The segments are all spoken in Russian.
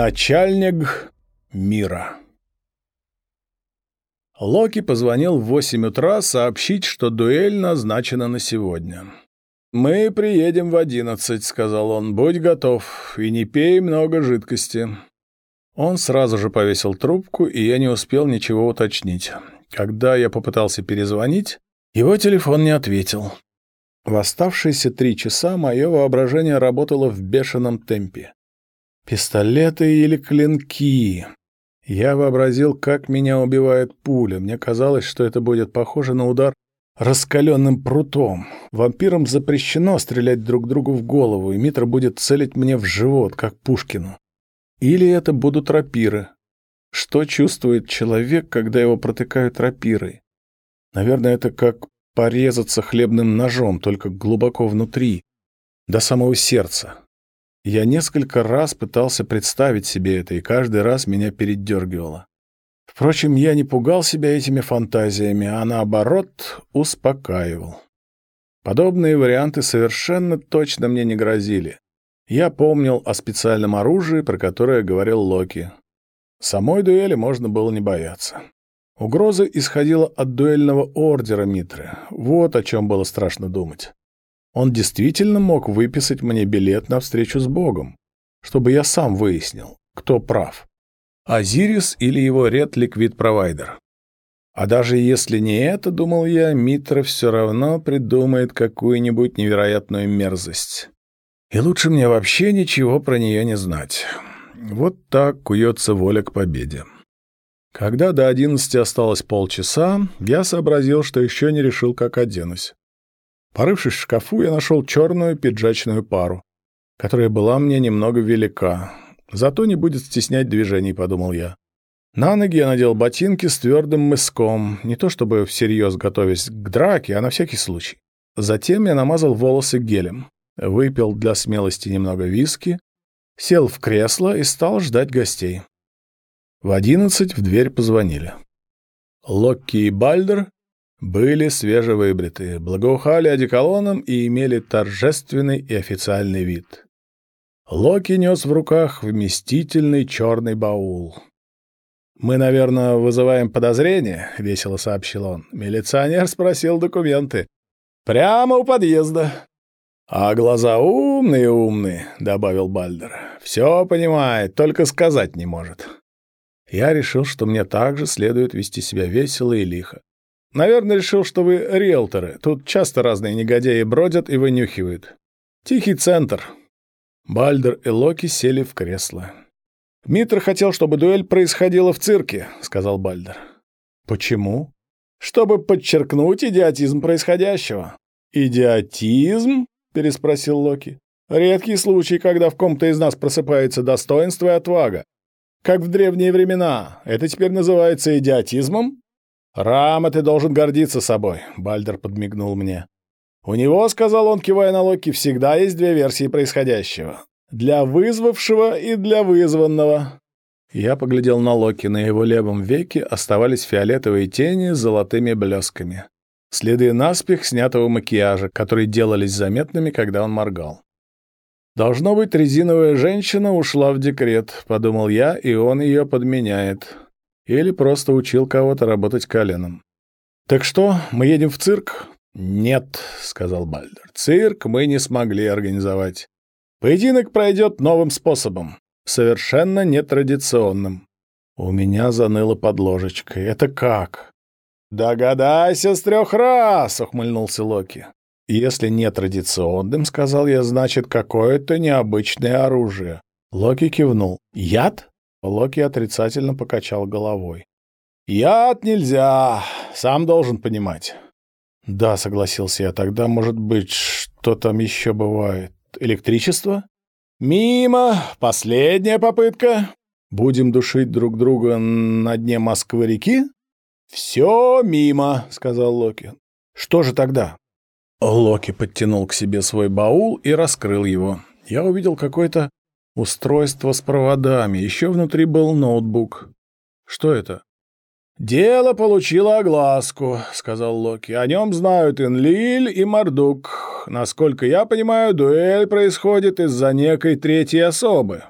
Начальник мира. Локи позвонил в восемь утра сообщить, что дуэль назначена на сегодня. «Мы приедем в одиннадцать», — сказал он. «Будь готов и не пей много жидкости». Он сразу же повесил трубку, и я не успел ничего уточнить. Когда я попытался перезвонить, его телефон не ответил. В оставшиеся три часа мое воображение работало в бешеном темпе. Пистолеты или клинки. Я вообразил, как меня убивает пуля. Мне казалось, что это будет похоже на удар раскаленным прутом. Вампирам запрещено стрелять друг другу в голову, и Митра будет целить мне в живот, как Пушкину. Или это будут рапиры. Что чувствует человек, когда его протыкают рапирой? Наверное, это как порезаться хлебным ножом, только глубоко внутри, до самого сердца. Я несколько раз пытался представить себе это, и каждый раз меня передергивало. Впрочем, я не пугал себя этими фантазиями, а наоборот успокаивал. Подобные варианты совершенно точно мне не грозили. Я помнил о специальном оружии, про которое говорил Локи. Самой дуэли можно было не бояться. Угроза исходила от дуэльного ордера Митры. Вот о чем было страшно думать. Он действительно мог выписать мне билет на встречу с Богом, чтобы я сам выяснил, кто прав. Азирис или его Red Liquid Provider. А даже если не это, думал я, Митра все равно придумает какую-нибудь невероятную мерзость. И лучше мне вообще ничего про нее не знать. Вот так куется воля к победе. Когда до одиннадцати осталось полчаса, я сообразил, что еще не решил, как оденусь. Порывшись в шкафу, я нашел черную пиджачную пару, которая была мне немного велика. Зато не будет стеснять движений, подумал я. На ноги я надел ботинки с твердым мыском, не то чтобы всерьез готовясь к драке, а на всякий случай. Затем я намазал волосы гелем, выпил для смелости немного виски, сел в кресло и стал ждать гостей. В одиннадцать в дверь позвонили. Локки и Бальдер были свежевыбритые, благоухали одеколоном и имели торжественный и официальный вид. Локи нес в руках вместительный черный баул. «Мы, наверное, вызываем подозрение», — весело сообщил он. Милиционер спросил документы. «Прямо у подъезда». «А глаза умные-умные», — добавил Бальдер. «Все понимает, только сказать не может». Я решил, что мне также следует вести себя весело и лихо. Наверное, решил, что вы риэлторы. Тут часто разные негодяи бродят и вынюхивают. Тихий центр. Бальдер и Локи сели в кресло. «Митр хотел, чтобы дуэль происходила в цирке», — сказал Бальдер. «Почему?» «Чтобы подчеркнуть идиотизм происходящего». «Идиотизм?» — переспросил Локи. «Редкий случай, когда в ком-то из нас просыпается достоинство и отвага. Как в древние времена. Это теперь называется идиотизмом?» «Рама, ты должен гордиться собой», — Бальдер подмигнул мне. «У него, — сказал он, кивая на Локи, — всегда есть две версии происходящего. Для вызвавшего и для вызванного». Я поглядел на Локи, на его левом веке оставались фиолетовые тени с золотыми блесками. Следы наспех снятого макияжа, которые делались заметными, когда он моргал. «Должно быть, резиновая женщина ушла в декрет», — подумал я, — «и он ее подменяет». Или просто учил кого-то работать коленом. «Так что, мы едем в цирк?» «Нет», — сказал Бальдер. «Цирк мы не смогли организовать. Поединок пройдет новым способом, совершенно нетрадиционным». У меня заныло под ложечкой. «Это как?» «Догадайся с трех раз!» — ухмыльнулся Локи. «Если нетрадиционным, — сказал я, — значит, какое-то необычное оружие». Локи кивнул. «Яд?» Локи отрицательно покачал головой. «Яд нельзя, сам должен понимать». «Да», — согласился я, — «тогда, может быть, что там еще бывает? Электричество?» «Мимо! Последняя попытка!» «Будем душить друг друга на дне Москвы-реки?» «Все мимо», — сказал Локи. «Что же тогда?» Локи подтянул к себе свой баул и раскрыл его. Я увидел какой-то Устройство с проводами. Еще внутри был ноутбук. Что это? «Дело получило огласку», — сказал Локи. «О нем знают Энлиль и Мардук. Насколько я понимаю, дуэль происходит из-за некой третьей особы».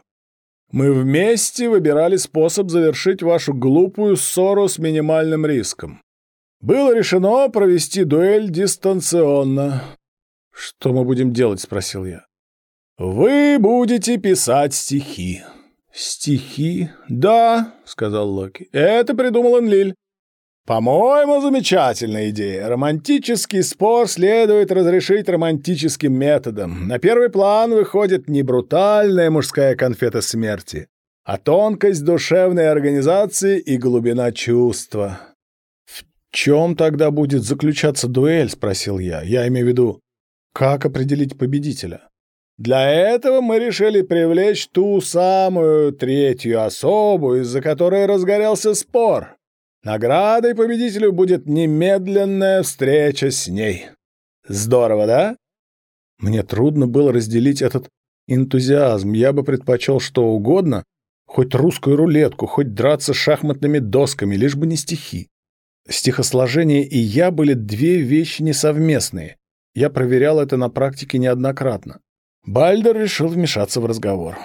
Мы вместе выбирали способ завершить вашу глупую ссору с минимальным риском. Было решено провести дуэль дистанционно. «Что мы будем делать?» — спросил я. «Вы будете писать стихи». «Стихи?» «Да», — сказал Локи. «Это придумал Энлиль. По-моему, замечательная идея. Романтический спор следует разрешить романтическим методом. На первый план выходит не брутальная мужская конфета смерти, а тонкость душевной организации и глубина чувства. «В чем тогда будет заключаться дуэль?» — спросил я. «Я имею в виду, как определить победителя?» Для этого мы решили привлечь ту самую третью особу, из-за которой разгорелся спор. Наградой победителю будет немедленная встреча с ней. Здорово, да? Мне трудно было разделить этот энтузиазм. Я бы предпочел что угодно, хоть русскую рулетку, хоть драться шахматными досками, лишь бы не стихи. Стихосложение и я были две вещи несовместные. Я проверял это на практике неоднократно. Бальдер решил вмешаться в разговор.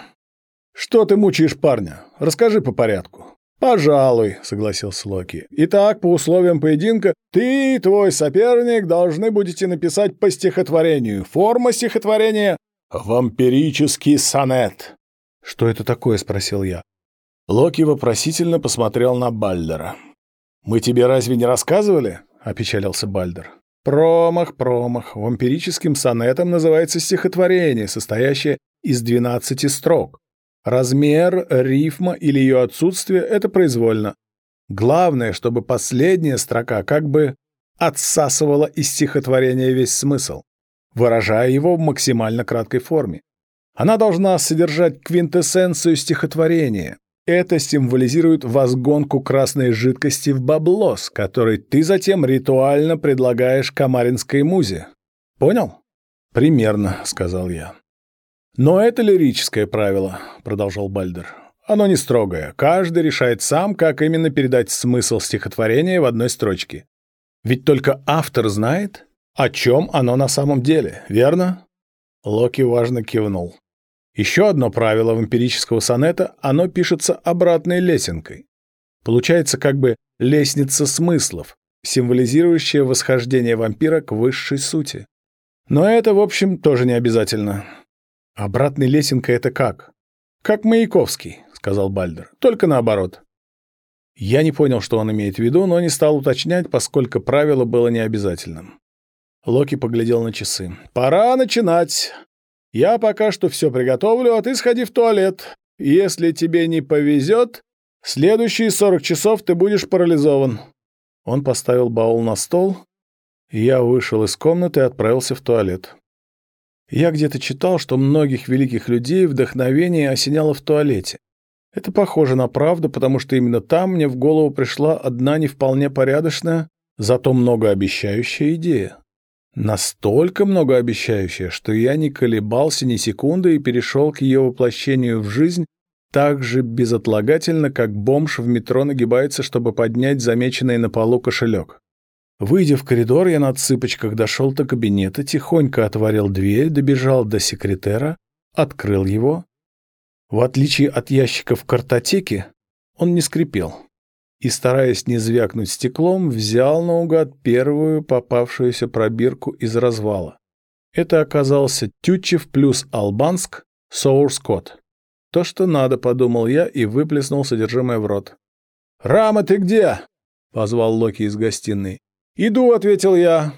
«Что ты мучаешь парня? Расскажи по порядку». «Пожалуй», — согласился Локи. «Итак, по условиям поединка, ты и твой соперник должны будете написать по стихотворению. Форма стихотворения — вампирический сонет». «Что это такое?» — спросил я. Локи вопросительно посмотрел на Бальдера. «Мы тебе разве не рассказывали?» — опечалился Бальдер. Промах, промах. Вампирическим сонетом называется стихотворение, состоящее из 12 строк. Размер, рифма или ее отсутствие – это произвольно. Главное, чтобы последняя строка как бы отсасывала из стихотворения весь смысл, выражая его в максимально краткой форме. Она должна содержать квинтэссенцию стихотворения, это символизирует возгонку красной жидкости в баблос, который ты затем ритуально предлагаешь камаринской музе. Понял? Примерно, сказал я. Но это лирическое правило, продолжал Бальдер. Оно не строгое. Каждый решает сам, как именно передать смысл стихотворения в одной строчке. Ведь только автор знает, о чем оно на самом деле, верно? Локи важно кивнул. Еще одно правило вампирического сонета – оно пишется обратной лесенкой. Получается как бы лестница смыслов, символизирующая восхождение вампира к высшей сути. Но это, в общем, тоже не обязательно. Обратной лесенкой это как? Как Маяковский, сказал Бальдер, только наоборот. Я не понял, что он имеет в виду, но не стал уточнять, поскольку правило было необязательным. Локи поглядел на часы. «Пора начинать. Я пока что все приготовлю, а ты сходи в туалет. Если тебе не повезет, следующие сорок часов ты будешь парализован». Он поставил баул на стол, я вышел из комнаты и отправился в туалет. Я где-то читал, что многих великих людей вдохновение осеняло в туалете. Это похоже на правду, потому что именно там мне в голову пришла одна не вполне порядочная, зато многообещающая идея. Настолько многообещающая, что я не колебался ни секунды и перешел к ее воплощению в жизнь так же безотлагательно, как бомж в метро нагибается, чтобы поднять замеченный на полу кошелек. Выйдя в коридор, я на цыпочках дошел до кабинета, тихонько отворил дверь, добежал до секретера, открыл его. В отличие от ящиков в картотеке, он не скрипел и, стараясь не звякнуть стеклом, взял наугад первую попавшуюся пробирку из развала. Это оказался Тютчев плюс Албанск Соурс Код. То, что надо, подумал я и выплеснул содержимое в рот. «Рама, ты где?» — позвал Локи из гостиной. «Иду», — ответил я.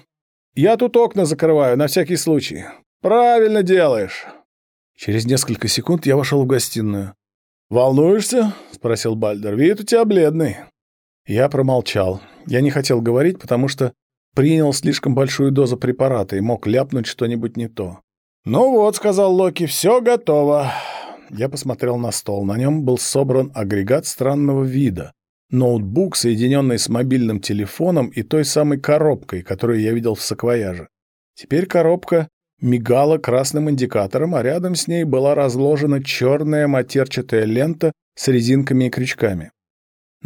«Я тут окна закрываю, на всякий случай». «Правильно делаешь». Через несколько секунд я вошел в гостиную. «Волнуешься?» — спросил Бальдер. «Вид у тебя бледный». Я промолчал. Я не хотел говорить, потому что принял слишком большую дозу препарата и мог ляпнуть что-нибудь не то. «Ну вот», — сказал Локи, — «все готово». Я посмотрел на стол. На нем был собран агрегат странного вида. Ноутбук, соединенный с мобильным телефоном и той самой коробкой, которую я видел в саквояже. Теперь коробка мигала красным индикатором, а рядом с ней была разложена черная матерчатая лента с резинками и крючками.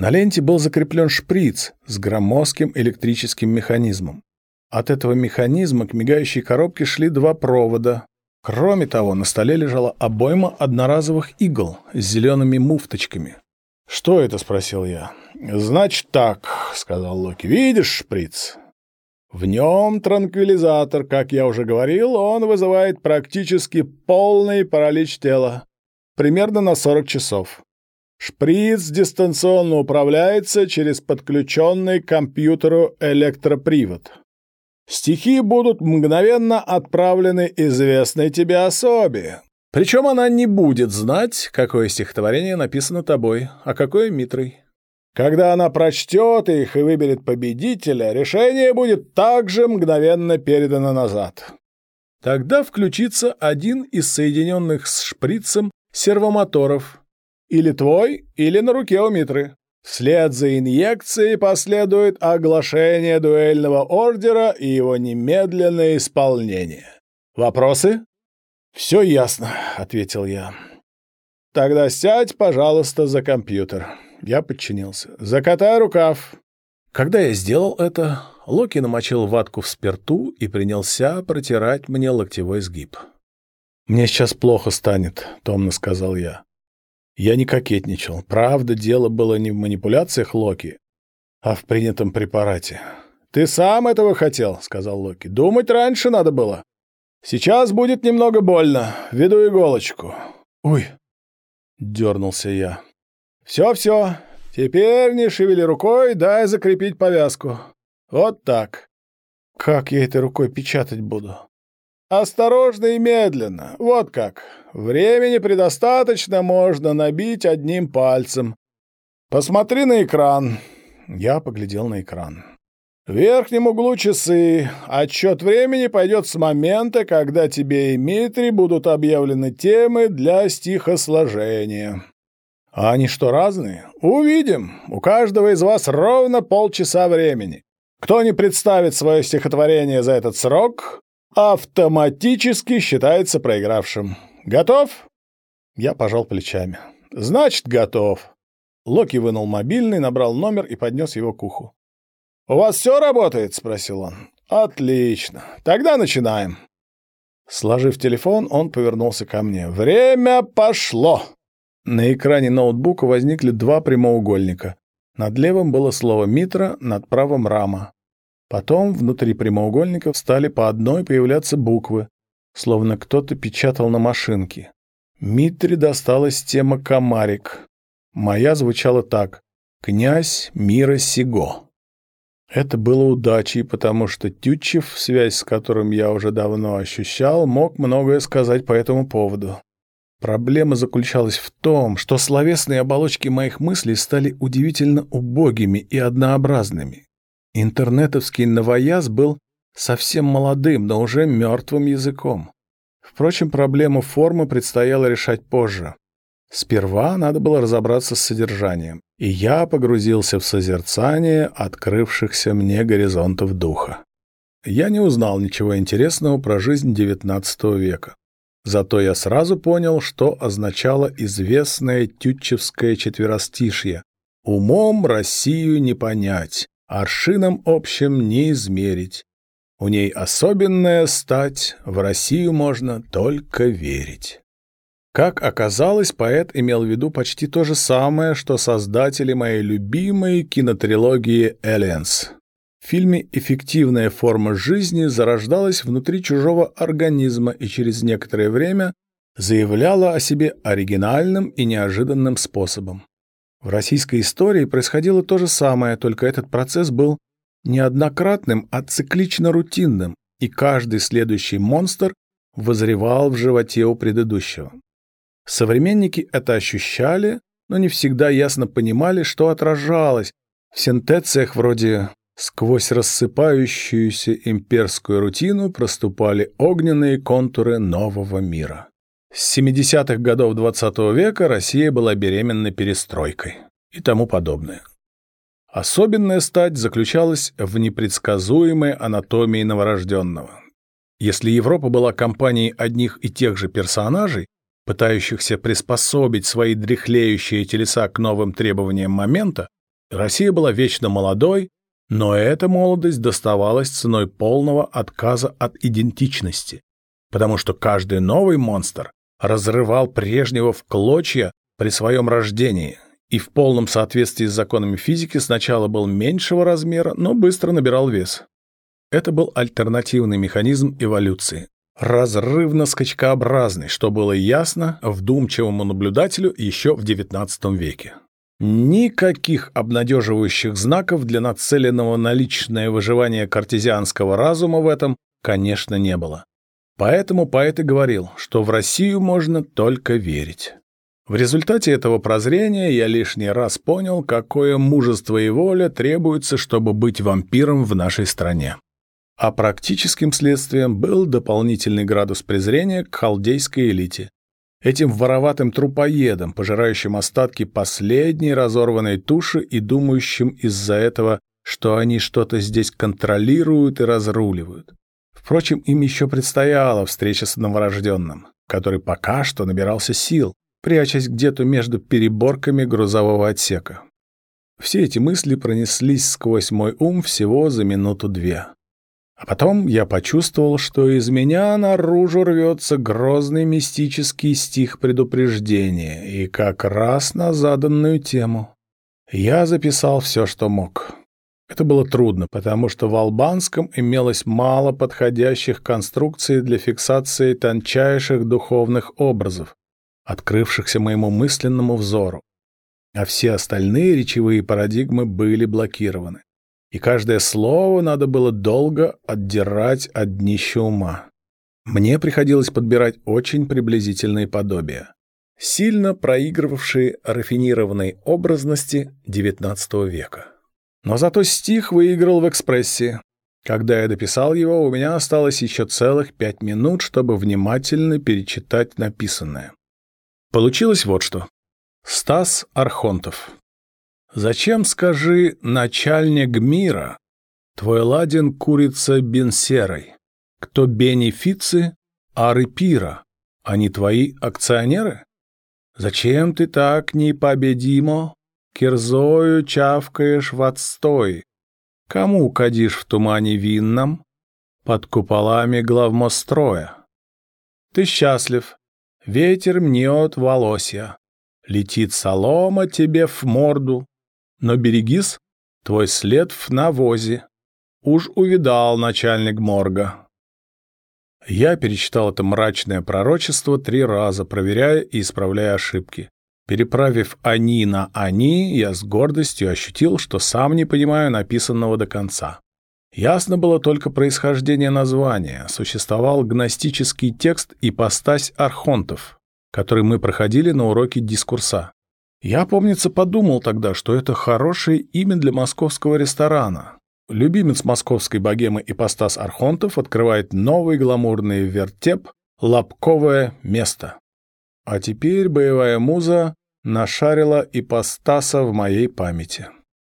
На ленте был закреплен шприц с громоздким электрическим механизмом. От этого механизма к мигающей коробке шли два провода, Кроме того, на столе лежала обойма одноразовых игл с зелеными муфточками. «Что это?» — спросил я. «Значит так», — сказал Локи. «Видишь шприц? В нем транквилизатор, как я уже говорил, он вызывает практически полный паралич тела. Примерно на 40 часов. Шприц дистанционно управляется через подключенный к компьютеру электропривод. Стихи будут мгновенно отправлены известной тебе особе. Причем она не будет знать, какое стихотворение написано тобой, а какое Митрой. Когда она прочтет их и выберет победителя, решение будет также мгновенно передано назад. Тогда включится один из соединенных с шприцем сервомоторов, или твой, или на руке у Митры. Вслед за инъекцией последует оглашение дуэльного ордера и его немедленное исполнение. Вопросы? «Все ясно», — ответил я. «Тогда сядь, пожалуйста, за компьютер». Я подчинился. «Закатай рукав». Когда я сделал это, Локи намочил ватку в спирту и принялся протирать мне локтевой сгиб. «Мне сейчас плохо станет», — томно сказал я. Я не кокетничал. Правда, дело было не в манипуляциях Локи, а в принятом препарате. «Ты сам этого хотел», — сказал Локи. «Думать раньше надо было. Сейчас будет немного больно. Веду иголочку». «Ой», — дернулся я. «Все-все. Теперь не шевели рукой, дай закрепить повязку. Вот так». «Как я этой рукой печатать буду?» «Осторожно и медленно. Вот как. Времени предостаточно, можно набить одним пальцем. Посмотри на экран». Я поглядел на экран. В верхнем углу часы. Отчет времени пойдет с момента, когда тебе и Митри будут объявлены темы для стихосложения. А они что, разные? Увидим. У каждого из вас ровно полчаса времени. Кто не представит свое стихотворение за этот срок, автоматически считается проигравшим. Готов? Я пожал плечами. Значит, готов. Локи вынул мобильный, набрал номер и поднес его к уху. «У вас все работает?» — спросил он. «Отлично. Тогда начинаем». Сложив телефон, он повернулся ко мне. «Время пошло!» На экране ноутбука возникли два прямоугольника. Над левым было слово «Митра», над правым «Рама». Потом внутри прямоугольников стали по одной появляться буквы, словно кто-то печатал на машинке. Митре досталась тема «Комарик». Моя звучала так «Князь мира сего». Это было удачей, потому что Тютчев, связь с которым я уже давно ощущал, мог многое сказать по этому поводу. Проблема заключалась в том, что словесные оболочки моих мыслей стали удивительно убогими и однообразными. Интернетовский новояз был совсем молодым, но уже мертвым языком. Впрочем, проблему формы предстояло решать позже. Сперва надо было разобраться с содержанием, и я погрузился в созерцание открывшихся мне горизонтов духа. Я не узнал ничего интересного про жизнь XIX века. Зато я сразу понял, что означало известное тютчевское четверостишье «Умом Россию не понять, аршином общим не измерить. У ней особенная стать, в Россию можно только верить. Как оказалось, поэт имел в виду почти то же самое, что создатели моей любимой кинотрилогии «Эллиенс». В фильме эффективная форма жизни зарождалась внутри чужого организма и через некоторое время заявляла о себе оригинальным и неожиданным способом. В российской истории происходило то же самое, только этот процесс был неоднократным, а циклично-рутинным, и каждый следующий монстр возревал в животе у предыдущего. Современники это ощущали, но не всегда ясно понимали, что отражалось в синтециях вроде «сквозь рассыпающуюся имперскую рутину проступали огненные контуры нового мира». С 70-х годов XX -го века Россия была беременна перестройкой и тому подобное. Особенная стать заключалась в непредсказуемой анатомии новорожденного. Если Европа была компанией одних и тех же персонажей, пытающихся приспособить свои дряхлеющие телеса к новым требованиям момента, Россия была вечно молодой, но эта молодость доставалась ценой полного отказа от идентичности. потому что каждый новый монстр разрывал прежнего в клочья при своем рождении и в полном соответствии с законами физики сначала был меньшего размера, но быстро набирал вес. Это был альтернативный механизм эволюции. Разрывно-скачкообразный, что было ясно вдумчивому наблюдателю еще в XIX веке. Никаких обнадеживающих знаков для нацеленного на личное выживание картезианского разума в этом, конечно, не было. Поэтому поэт и говорил, что в Россию можно только верить. В результате этого прозрения я лишний раз понял, какое мужество и воля требуется, чтобы быть вампиром в нашей стране. А практическим следствием был дополнительный градус презрения к халдейской элите, этим вороватым трупоедам, пожирающим остатки последней разорванной туши и думающим из-за этого, что они что-то здесь контролируют и разруливают. Впрочем, им еще предстояла встреча с новорожденным, который пока что набирался сил, прячась где-то между переборками грузового отсека. Все эти мысли пронеслись сквозь мой ум всего за минуту-две. А потом я почувствовал, что из меня наружу рвется грозный мистический стих предупреждения, и как раз на заданную тему. Я записал все, что мог. Это было трудно, потому что в албанском имелось мало подходящих конструкций для фиксации тончайших духовных образов, открывшихся моему мысленному взору. А все остальные речевые парадигмы были блокированы и каждое слово надо было долго отдирать от днища ума. Мне приходилось подбирать очень приблизительные подобия, сильно проигрывавшие рафинированной образности XIX века. Но зато стих выиграл в экспрессе. Когда я дописал его, у меня осталось еще целых пять минут, чтобы внимательно перечитать написанное. Получилось вот что. Стас Архонтов. Зачем, скажи, начальник мира, твой ладен курица бенсерой? Кто бенефицы, ары пира, они твои акционеры? Зачем ты так непобедимо кирзою чавкаешь в отстой? Кому кадишь в тумане винном под куполами главмостроя? Ты счастлив, ветер мнет волосья, летит солома тебе в морду, но берегись, твой след в навозе. Уж увидал начальник морга. Я перечитал это мрачное пророчество три раза, проверяя и исправляя ошибки. Переправив «они» на «они», я с гордостью ощутил, что сам не понимаю написанного до конца. Ясно было только происхождение названия. Существовал гностический текст «Ипостась архонтов», который мы проходили на уроке дискурса. Я, помнится, подумал тогда, что это хорошее имя для московского ресторана. Любимец московской богемы ипостас Архонтов открывает новый гламурный вертеп «Лобковое место». А теперь боевая муза нашарила ипостаса в моей памяти.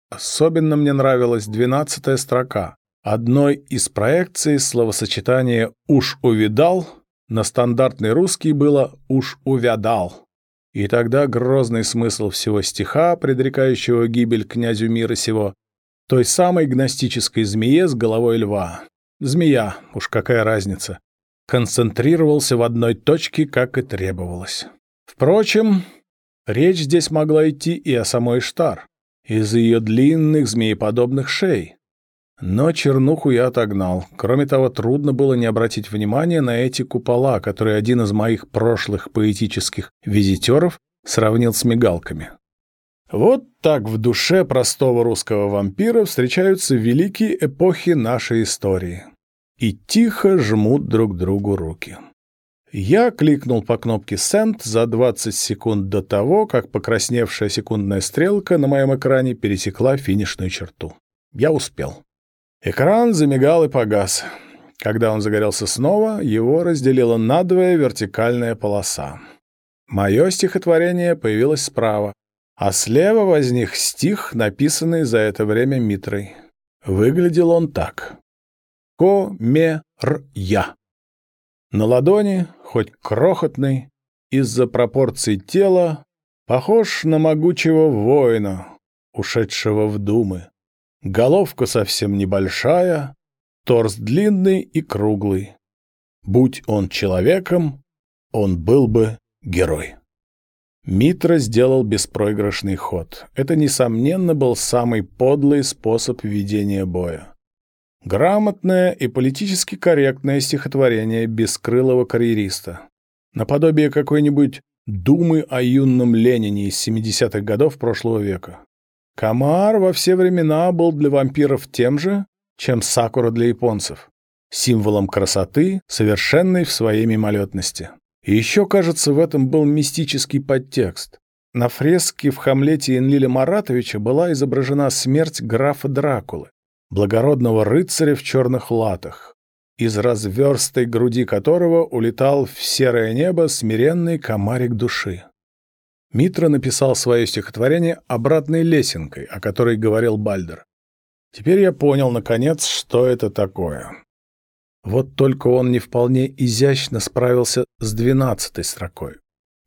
Особенно мне нравилась двенадцатая строка. Одной из проекций словосочетания «уж увидал» на стандартный русский было «уж увядал». И тогда грозный смысл всего стиха, предрекающего гибель князю мира сего, той самой гностической змее с головой льва. Змея, уж какая разница, концентрировался в одной точке, как и требовалось. Впрочем, речь здесь могла идти и о самой Штар, из ее длинных змееподобных шей, но чернуху я отогнал. Кроме того, трудно было не обратить внимания на эти купола, которые один из моих прошлых поэтических визитеров сравнил с мигалками. Вот так в душе простого русского вампира встречаются великие эпохи нашей истории. И тихо жмут друг другу руки. Я кликнул по кнопке «Send» за 20 секунд до того, как покрасневшая секундная стрелка на моем экране пересекла финишную черту. Я успел. Экран замигал и погас. Когда он загорелся снова, его разделила надвое вертикальная полоса. Мое стихотворение появилось справа, а слева возник стих, написанный за это время Митрой. Выглядел он так. Ко-ме-р-я. На ладони, хоть крохотный, из-за пропорций тела, похож на могучего воина, ушедшего в думы. Головка совсем небольшая, торс длинный и круглый. Будь он человеком, он был бы герой. Митра сделал беспроигрышный ход. Это, несомненно, был самый подлый способ ведения боя. Грамотное и политически корректное стихотворение бескрылого карьериста. Наподобие какой-нибудь думы о юном Ленине из 70-х годов прошлого века. Камар во все времена был для вампиров тем же, чем сакура для японцев. Символом красоты, совершенной в своей мимолетности. И еще, кажется, в этом был мистический подтекст. На фреске в Хамлете Энлиля Маратовича была изображена смерть графа Дракулы, благородного рыцаря в черных латах, из разверстой груди которого улетал в серое небо смиренный комарик души. Митра написал свое стихотворение обратной лесенкой, о которой говорил Бальдер. Теперь я понял, наконец, что это такое. Вот только он не вполне изящно справился с двенадцатой строкой.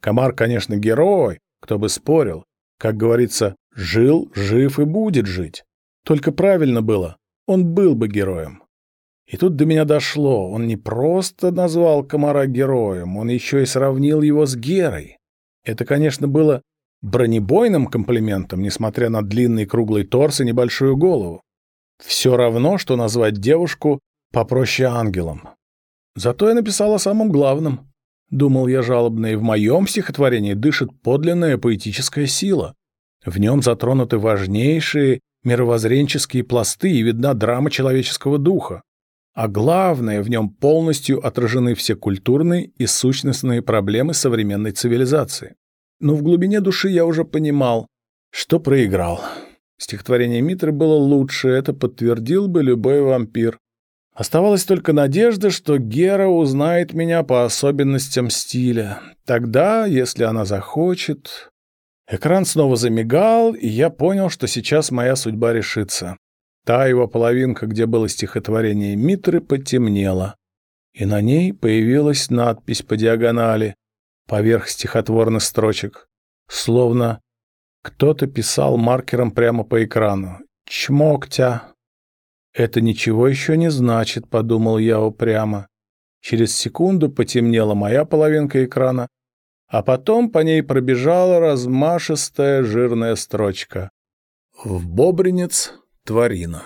Комар, конечно, герой, кто бы спорил. Как говорится, жил, жив и будет жить. Только правильно было, он был бы героем. И тут до меня дошло, он не просто назвал комара героем, он еще и сравнил его с Герой. Это, конечно, было бронебойным комплиментом, несмотря на длинный круглый торс и небольшую голову. Все равно, что назвать девушку попроще ангелом. Зато я написал о самом главном. Думал я жалобно, и в моем стихотворении дышит подлинная поэтическая сила. В нем затронуты важнейшие мировоззренческие пласты и видна драма человеческого духа. А главное, в нем полностью отражены все культурные и сущностные проблемы современной цивилизации. Но в глубине души я уже понимал, что проиграл. Стихотворение Митры было лучше, это подтвердил бы любой вампир. Оставалась только надежда, что Гера узнает меня по особенностям стиля. Тогда, если она захочет... Экран снова замигал, и я понял, что сейчас моя судьба решится. Та его половинка, где было стихотворение Митры, потемнела, и на ней появилась надпись по диагонали, поверх стихотворных строчек, словно кто-то писал маркером прямо по экрану. «Чмоктя». «Это ничего еще не значит», — подумал я упрямо. Через секунду потемнела моя половинка экрана, а потом по ней пробежала размашистая жирная строчка. «В Бобринец Тварина.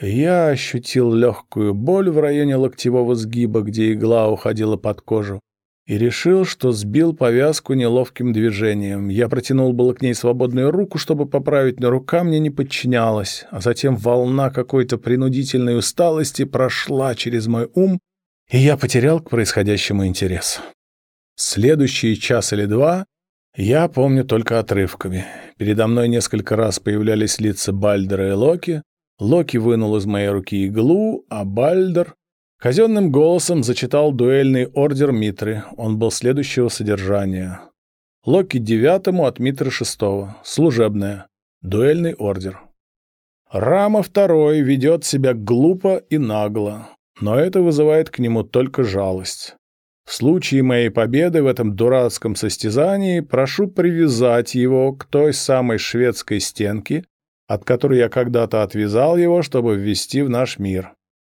Я ощутил легкую боль в районе локтевого сгиба, где игла уходила под кожу, и решил, что сбил повязку неловким движением. Я протянул было к ней свободную руку, чтобы поправить, но рука мне не подчинялась, а затем волна какой-то принудительной усталости прошла через мой ум, и я потерял к происходящему интерес. Следующий час или два я помню только отрывками. Передо мной несколько раз появлялись лица Бальдера и Локи. Локи вынул из моей руки иглу, а Бальдер казенным голосом зачитал дуэльный ордер Митры. Он был следующего содержания. Локи девятому от Митры шестого. Служебное. Дуэльный ордер. Рама второй ведет себя глупо и нагло, но это вызывает к нему только жалость. В случае моей победы в этом дурацком состязании прошу привязать его к той самой шведской стенке, от которой я когда-то отвязал его, чтобы ввести в наш мир.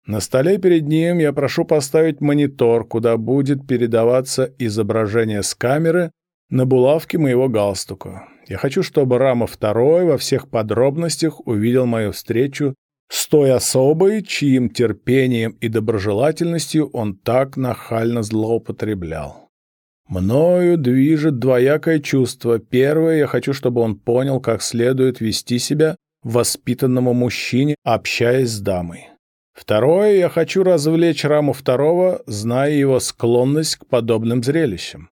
На столе перед ним я прошу поставить монитор, куда будет передаваться изображение с камеры на булавке моего галстука. Я хочу, чтобы Рама второй во всех подробностях увидел мою встречу с той особой, чьим терпением и доброжелательностью он так нахально злоупотреблял. Мною движет двоякое чувство. Первое, я хочу, чтобы он понял, как следует вести себя воспитанному мужчине, общаясь с дамой. Второе, я хочу развлечь раму второго, зная его склонность к подобным зрелищам.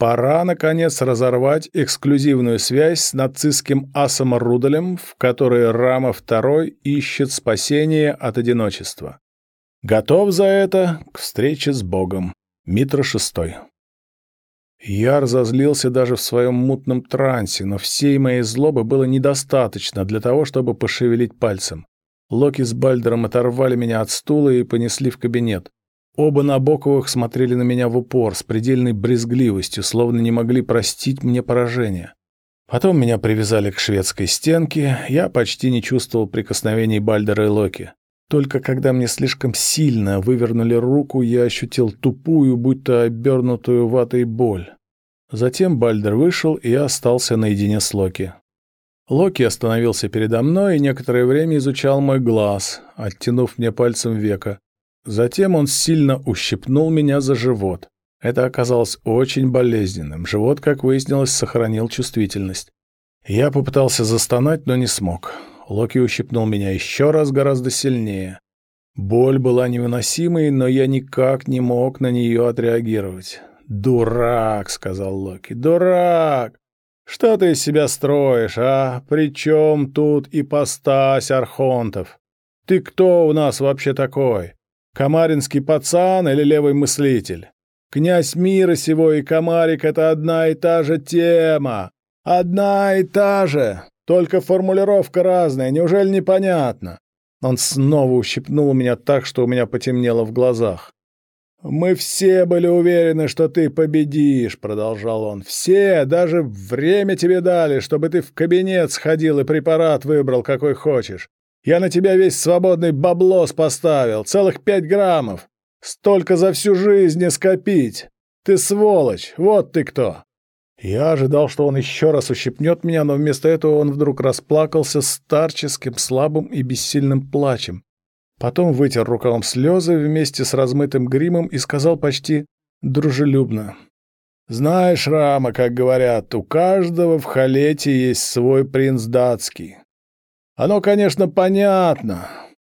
Пора, наконец, разорвать эксклюзивную связь с нацистским асом Руделем, в которой Рама II ищет спасение от одиночества. Готов за это к встрече с Богом. Митра VI. Я разозлился даже в своем мутном трансе, но всей моей злобы было недостаточно для того, чтобы пошевелить пальцем. Локи с Бальдером оторвали меня от стула и понесли в кабинет. Оба Набоковых смотрели на меня в упор с предельной брезгливостью, словно не могли простить мне поражение. Потом меня привязали к шведской стенке, я почти не чувствовал прикосновений Бальдера и Локи. Только когда мне слишком сильно вывернули руку, я ощутил тупую, будто обернутую ватой боль. Затем Бальдер вышел, и я остался наедине с Локи. Локи остановился передо мной и некоторое время изучал мой глаз, оттянув мне пальцем века. Затем он сильно ущипнул меня за живот. Это оказалось очень болезненным. Живот, как выяснилось, сохранил чувствительность. Я попытался застонать, но не смог. Локи ущипнул меня еще раз гораздо сильнее. Боль была невыносимой, но я никак не мог на нее отреагировать. «Дурак!» — сказал Локи. «Дурак! Что ты из себя строишь, а? Причем тут ипостась архонтов? Ты кто у нас вообще такой? Камаринский пацан или левый мыслитель? Князь мира сего и Камарик — это одна и та же тема. Одна и та же. Только формулировка разная, неужели непонятно? Он снова ущипнул меня так, что у меня потемнело в глазах. «Мы все были уверены, что ты победишь», — продолжал он. «Все, даже время тебе дали, чтобы ты в кабинет сходил и препарат выбрал, какой хочешь. Я на тебя весь свободный баблос поставил, целых пять граммов. Столько за всю жизнь не скопить. Ты сволочь, вот ты кто. Я ожидал, что он еще раз ущипнет меня, но вместо этого он вдруг расплакался старческим, слабым и бессильным плачем. Потом вытер рукавом слезы вместе с размытым гримом и сказал почти дружелюбно. «Знаешь, Рама, как говорят, у каждого в халете есть свой принц датский. Оно, конечно, понятно,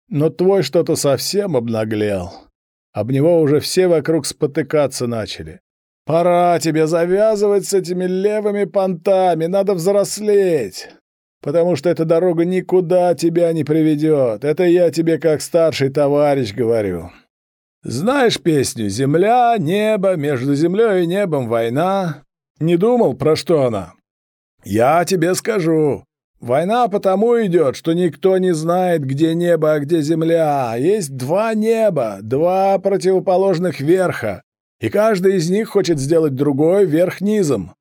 но твой что-то совсем обнаглел. Об него уже все вокруг спотыкаться начали. Пора тебе завязывать с этими левыми понтами, надо взрослеть. Потому что эта дорога никуда тебя не приведет. Это я тебе как старший товарищ говорю. Знаешь песню «Земля, небо, между землей и небом война»? Не думал, про что она? Я тебе скажу. Война потому идет, что никто не знает, где небо, а где земля. Есть два неба, два противоположных верха и каждый из них хочет сделать другой верх низом.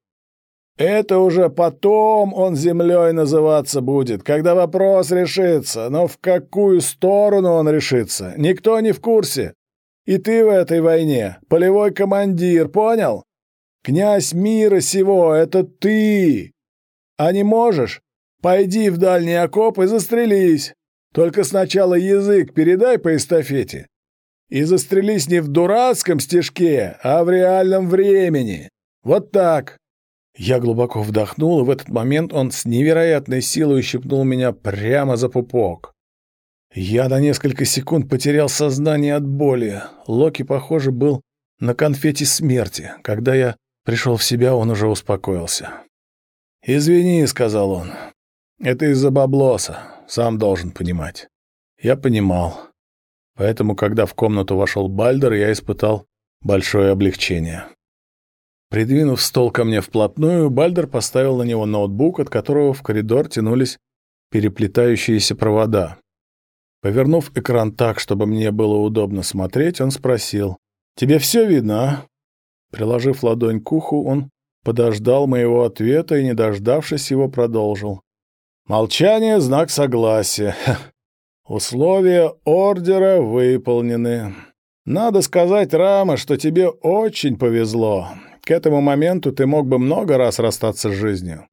Это уже потом он землей называться будет, когда вопрос решится, но в какую сторону он решится, никто не в курсе. И ты в этой войне полевой командир, понял? Князь мира сего — это ты. А не можешь? Пойди в дальний окоп и застрелись. Только сначала язык передай по эстафете и застрелись не в дурацком стежке, а в реальном времени. Вот так. Я глубоко вдохнул, и в этот момент он с невероятной силой ущипнул меня прямо за пупок. Я на несколько секунд потерял сознание от боли. Локи, похоже, был на конфете смерти. Когда я пришел в себя, он уже успокоился. «Извини», — сказал он. «Это из-за баблоса. Сам должен понимать». Я понимал. Поэтому, когда в комнату вошел Бальдер, я испытал большое облегчение. Придвинув стол ко мне вплотную, Бальдер поставил на него ноутбук, от которого в коридор тянулись переплетающиеся провода. Повернув экран так, чтобы мне было удобно смотреть, он спросил, «Тебе все видно, а?» Приложив ладонь к уху, он подождал моего ответа и, не дождавшись его, продолжил. «Молчание — знак согласия. Условия ордера выполнены. Надо сказать, Рама, что тебе очень повезло. К этому моменту ты мог бы много раз расстаться с жизнью.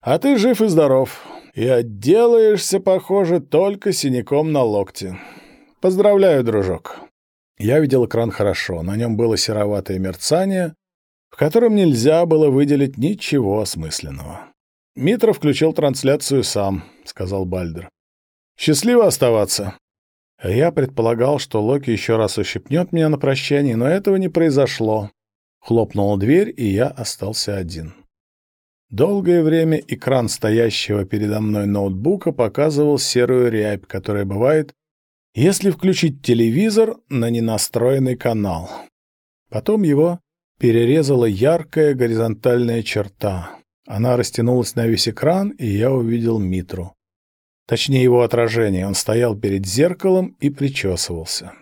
А ты жив и здоров. И отделаешься, похоже, только синяком на локте. Поздравляю, дружок. Я видел экран хорошо. На нем было сероватое мерцание, в котором нельзя было выделить ничего осмысленного. Митра включил трансляцию сам, — сказал Бальдер. Счастливо оставаться. Я предполагал, что Локи еще раз ущипнет меня на прощание, но этого не произошло. Хлопнула дверь, и я остался один. Долгое время экран стоящего передо мной ноутбука показывал серую рябь, которая бывает, если включить телевизор на ненастроенный канал. Потом его перерезала яркая горизонтальная черта. Она растянулась на весь экран, и я увидел Митру. Точнее, его отражение. Он стоял перед зеркалом и причесывался.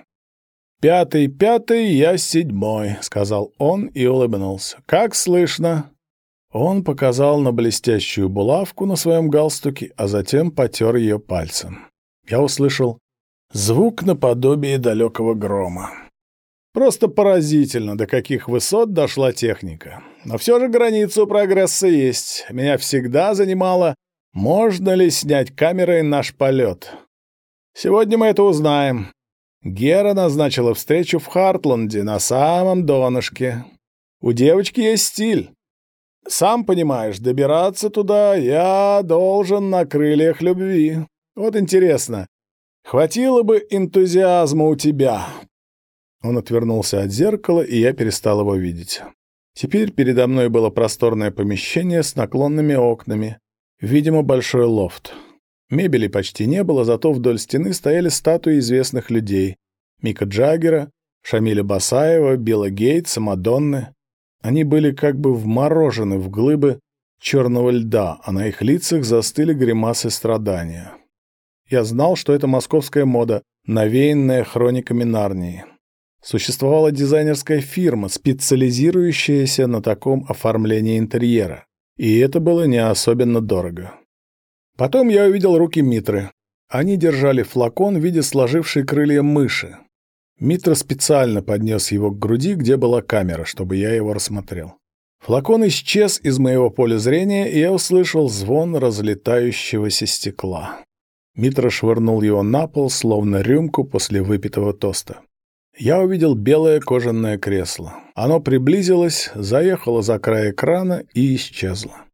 «Пятый, пятый, я седьмой», — сказал он и улыбнулся. «Как слышно?» Он показал на блестящую булавку на своем галстуке, а затем потер ее пальцем. Я услышал Звук наподобие далекого грома. Просто поразительно, до каких высот дошла техника. Но все же граница у прогресса есть. Меня всегда занимало, можно ли снять камерой наш полет. Сегодня мы это узнаем. Гера назначила встречу в Хартланде, на самом донышке. У девочки есть стиль. Сам понимаешь, добираться туда я должен на крыльях любви. Вот интересно, хватило бы энтузиазма у тебя?» Он отвернулся от зеркала, и я перестал его видеть. Теперь передо мной было просторное помещение с наклонными окнами. Видимо, большой лофт. Мебели почти не было, зато вдоль стены стояли статуи известных людей. Мика Джаггера, Шамиля Басаева, Билла Гейтса, Мадонны. Они были как бы вморожены в глыбы черного льда, а на их лицах застыли гримасы страдания. Я знал, что это московская мода, навеянная хрониками Нарнии. Существовала дизайнерская фирма, специализирующаяся на таком оформлении интерьера. И это было не особенно дорого. Потом я увидел руки Митры. Они держали флакон в виде сложившей крылья мыши. Митра специально поднес его к груди, где была камера, чтобы я его рассмотрел. Флакон исчез из моего поля зрения, и я услышал звон разлетающегося стекла. Митра швырнул его на пол, словно рюмку после выпитого тоста. Я увидел белое кожаное кресло. Оно приблизилось, заехало за край экрана и исчезло.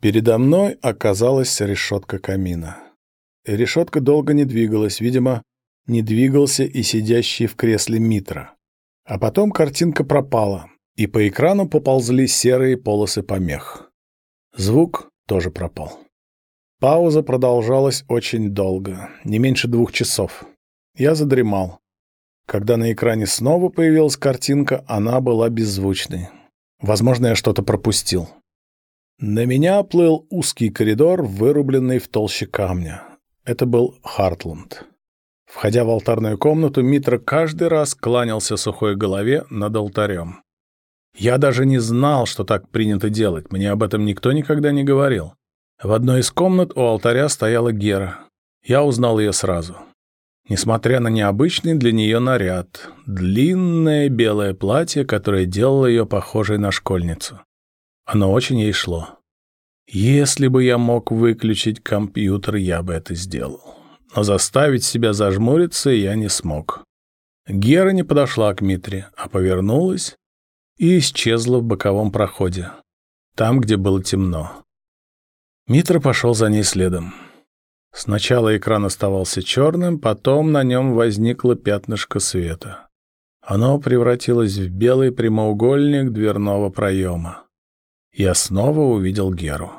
Передо мной оказалась решетка камина. Решетка долго не двигалась, видимо, не двигался и сидящий в кресле Митра. А потом картинка пропала, и по экрану поползли серые полосы помех. Звук тоже пропал. Пауза продолжалась очень долго, не меньше двух часов. Я задремал. Когда на экране снова появилась картинка, она была беззвучной. Возможно, я что-то пропустил. На меня плыл узкий коридор, вырубленный в толще камня. Это был Хартланд. Входя в алтарную комнату, Митра каждый раз кланялся сухой голове над алтарем. Я даже не знал, что так принято делать, мне об этом никто никогда не говорил. В одной из комнат у алтаря стояла Гера. Я узнал ее сразу. Несмотря на необычный для нее наряд, длинное белое платье, которое делало ее похожей на школьницу. Оно очень ей шло. Если бы я мог выключить компьютер, я бы это сделал но заставить себя зажмуриться я не смог. Гера не подошла к Митре, а повернулась и исчезла в боковом проходе, там, где было темно. Митра пошел за ней следом. Сначала экран оставался черным, потом на нем возникло пятнышко света. Оно превратилось в белый прямоугольник дверного проема. Я снова увидел Геру.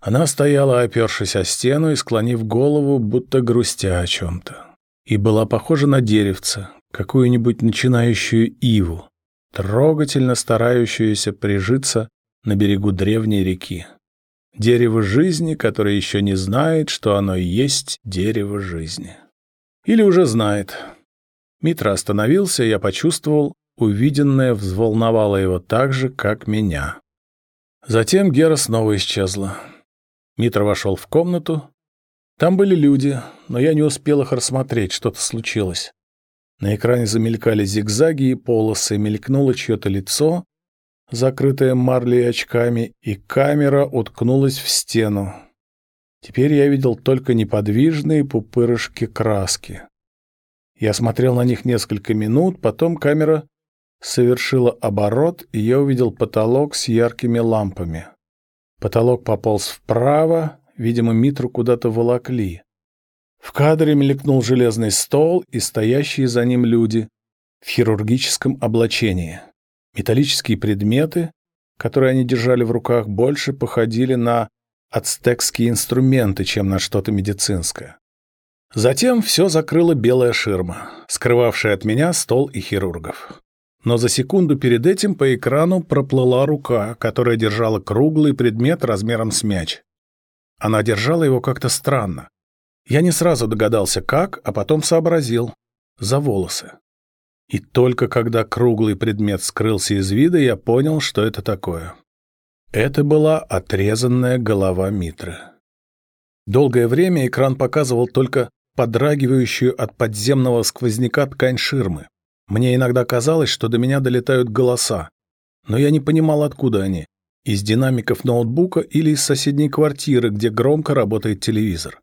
Она стояла, опершись о стену и склонив голову, будто грустя о чем-то. И была похожа на деревце, какую-нибудь начинающую иву, трогательно старающуюся прижиться на берегу древней реки. Дерево жизни, которое еще не знает, что оно и есть дерево жизни. Или уже знает. Митра остановился, я почувствовал, увиденное взволновало его так же, как меня. Затем Гера снова исчезла. Митра вошел в комнату. Там были люди, но я не успел их рассмотреть, что-то случилось. На экране замелькали зигзаги и полосы, мелькнуло чье-то лицо, закрытое марлей очками, и камера уткнулась в стену. Теперь я видел только неподвижные пупырышки краски. Я смотрел на них несколько минут, потом камера совершила оборот, и я увидел потолок с яркими лампами. Потолок пополз вправо, видимо, Митру куда-то волокли. В кадре мелькнул железный стол и стоящие за ним люди в хирургическом облачении. Металлические предметы, которые они держали в руках, больше походили на ацтекские инструменты, чем на что-то медицинское. Затем все закрыла белая ширма, скрывавшая от меня стол и хирургов. Но за секунду перед этим по экрану проплыла рука, которая держала круглый предмет размером с мяч. Она держала его как-то странно. Я не сразу догадался, как, а потом сообразил. За волосы. И только когда круглый предмет скрылся из вида, я понял, что это такое. Это была отрезанная голова Митры. Долгое время экран показывал только подрагивающую от подземного сквозняка ткань ширмы. Мне иногда казалось, что до меня долетают голоса, но я не понимал, откуда они. Из динамиков ноутбука или из соседней квартиры, где громко работает телевизор.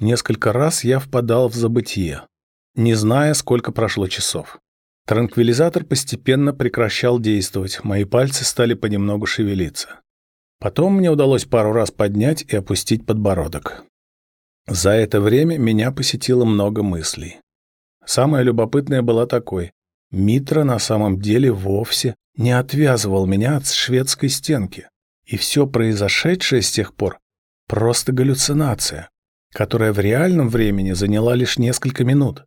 Несколько раз я впадал в забытье, не зная, сколько прошло часов. Транквилизатор постепенно прекращал действовать, мои пальцы стали понемногу шевелиться. Потом мне удалось пару раз поднять и опустить подбородок. За это время меня посетило много мыслей. Самое любопытное было такой. Митра на самом деле вовсе не отвязывал меня от шведской стенки. И все произошедшее с тех пор – просто галлюцинация, которая в реальном времени заняла лишь несколько минут.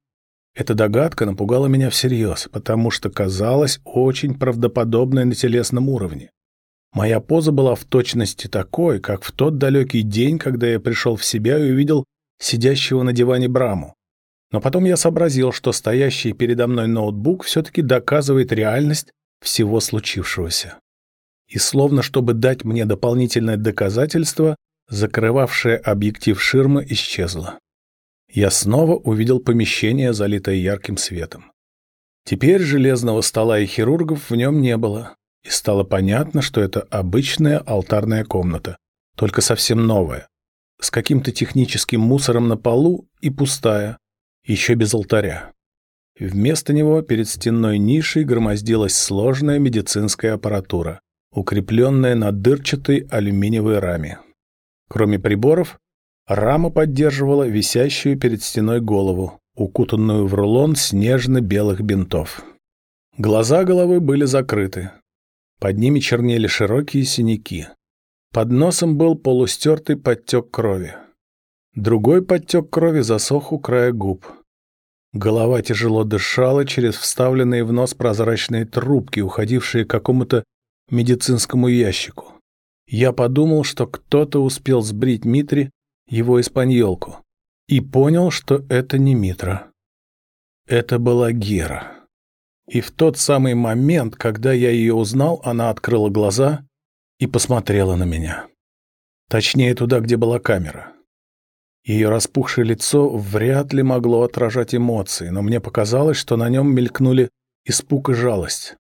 Эта догадка напугала меня всерьез, потому что казалась очень правдоподобной на телесном уровне. Моя поза была в точности такой, как в тот далекий день, когда я пришел в себя и увидел сидящего на диване Браму. Но потом я сообразил, что стоящий передо мной ноутбук все-таки доказывает реальность всего случившегося. И словно чтобы дать мне дополнительное доказательство, закрывавшее объектив ширмы исчезло я снова увидел помещение, залитое ярким светом. Теперь железного стола и хирургов в нем не было, и стало понятно, что это обычная алтарная комната, только совсем новая, с каким-то техническим мусором на полу и пустая, еще без алтаря. Вместо него перед стенной нишей громоздилась сложная медицинская аппаратура, укрепленная на дырчатой алюминиевой раме. Кроме приборов, Рама поддерживала висящую перед стеной голову, укутанную в рулон снежно-белых бинтов. Глаза головы были закрыты. Под ними чернели широкие синяки. Под носом был полустертый подтек крови. Другой подтек крови засох у края губ. Голова тяжело дышала через вставленные в нос прозрачные трубки, уходившие к какому-то медицинскому ящику. Я подумал, что кто-то успел сбрить Митри его испаньолку, и понял, что это не Митра. Это была Гера. И в тот самый момент, когда я ее узнал, она открыла глаза и посмотрела на меня. Точнее, туда, где была камера. Ее распухшее лицо вряд ли могло отражать эмоции, но мне показалось, что на нем мелькнули испуг и жалость.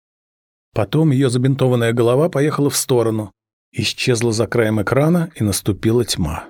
Потом ее забинтованная голова поехала в сторону, исчезла за краем экрана и наступила тьма.